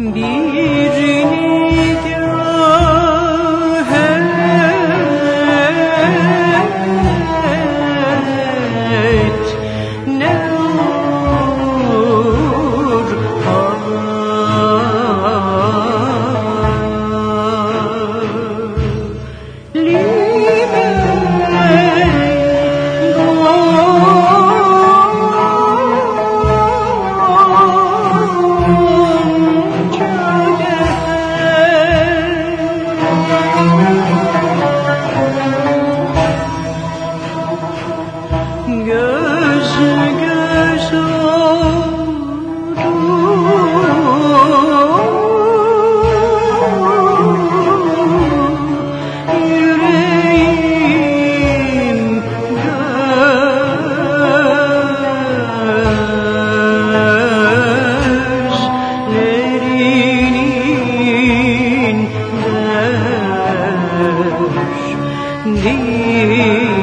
Bir 你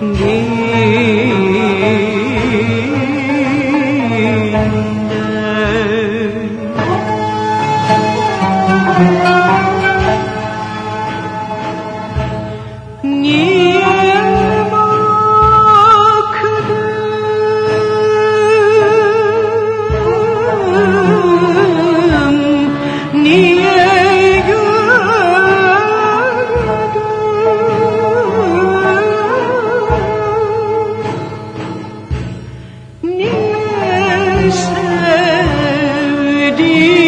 你。dear.